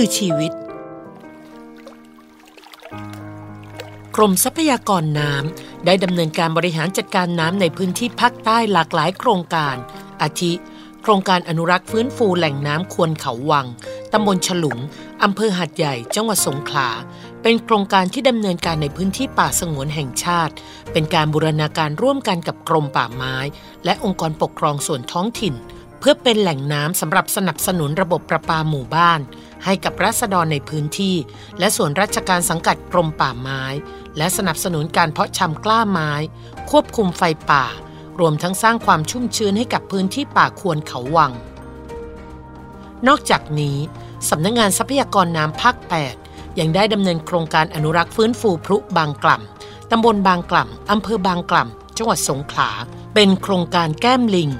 คือชีวิต กรมทรัพยากรน้ำได้ดำเนินการบริหารจัดการน้ำในพื้นที่ภาคใต้หลากหลายโครงการ อาทิ โครงการอนุรักษ์ฟื้นฟูแหล่งน้ำควนเขาวังตำบลฉลุงอำเภอหาดใหญ่ จังหวัดสงขลา เป็นโครงการที่ดำเนินการในพื้นที่ป่าสงวนแห่งชาติ เป็นการบูรณาการร่วมกันกับกรมป่าไม้ และองค์กรปกครองส่วนท้องถิ่น เพื่อเป็นแหล่งน้ำสำหรับสนับสนุนระบบประปาหมู่บ้าน ให้กับรัษฎรในพื้นที่ และส่วนราชการสังกัดกรมป่าไม้ และสนับสนุนการเพาะชำกล้าไม้ ควบคุมไฟป่า รวมทั้งสร้างความชุ่มชื้นให้กับพื้นที่ป่าควรเขาวัง นอกจากนี้สำนักงงานทรัพยากรน้ำภาค 8 ยังได้ดำเนินโครงการอนุรักษ์ฟื้นฟูพรุบางกล่ำตำบลบางกล่ำอำเภอบางกล่ำจังหวัดสงขลา เป็นโครงการแก้มลิง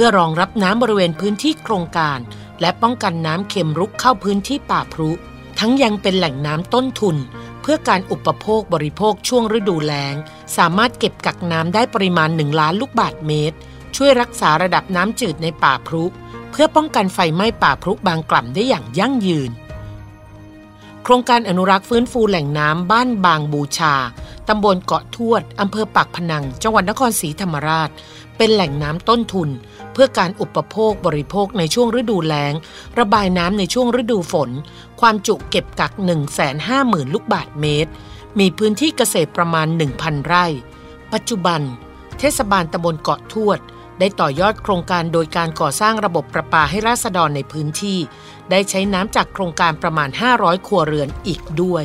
พื่อรองรับน้ำบริเวณพื้นที่โครงการ และป้องกันน้ำเค็มรุกเข้าพื้นที่ป่าพรุ ทั้งยังเป็นแหล่งน้ำต้นทุน เพื่อการอุปโภคบริโภคช่วงฤดูแล้ง สามารถเก็บกักน้ำได้ปริมาณ 1 ล้านลูกบาทเมตร ช่วยรักษาระดับน้ำจืดในป่าพรุ เพื่อป้องกันไฟไหม้ป่าพรุบางกล่ำได้อย่างยั่งยืน โครงการอนุรักษ์ฟื้นฟูแหล่งน้ำบ้านบางบูชา ตำบลเกาะทวด อำเภอปากพนัง จังหวัดนครศรีธรรมราช เป็นแหล่งน้ำต้นทุน เพื่อการอุปโภคบริโภคในช่วงฤดูแล้ง ระบายน้ำในช่วงฤดูฝน ความจุเก็บกัก 150,000 ลูกบาทเมตร มีพื้นที่เกษตรประมาณ 1,000 ไร่ ปัจจุบัน เทศบาลตำบลเกาะทวด ได้ต่อยอดโครงการโดยการก่อสร้างระบบประปาให้ราษฎรในพื้นที่ ได้ใช้น้ำจากโครงการประมาณ 500 ครัวเรือนอีกด้วย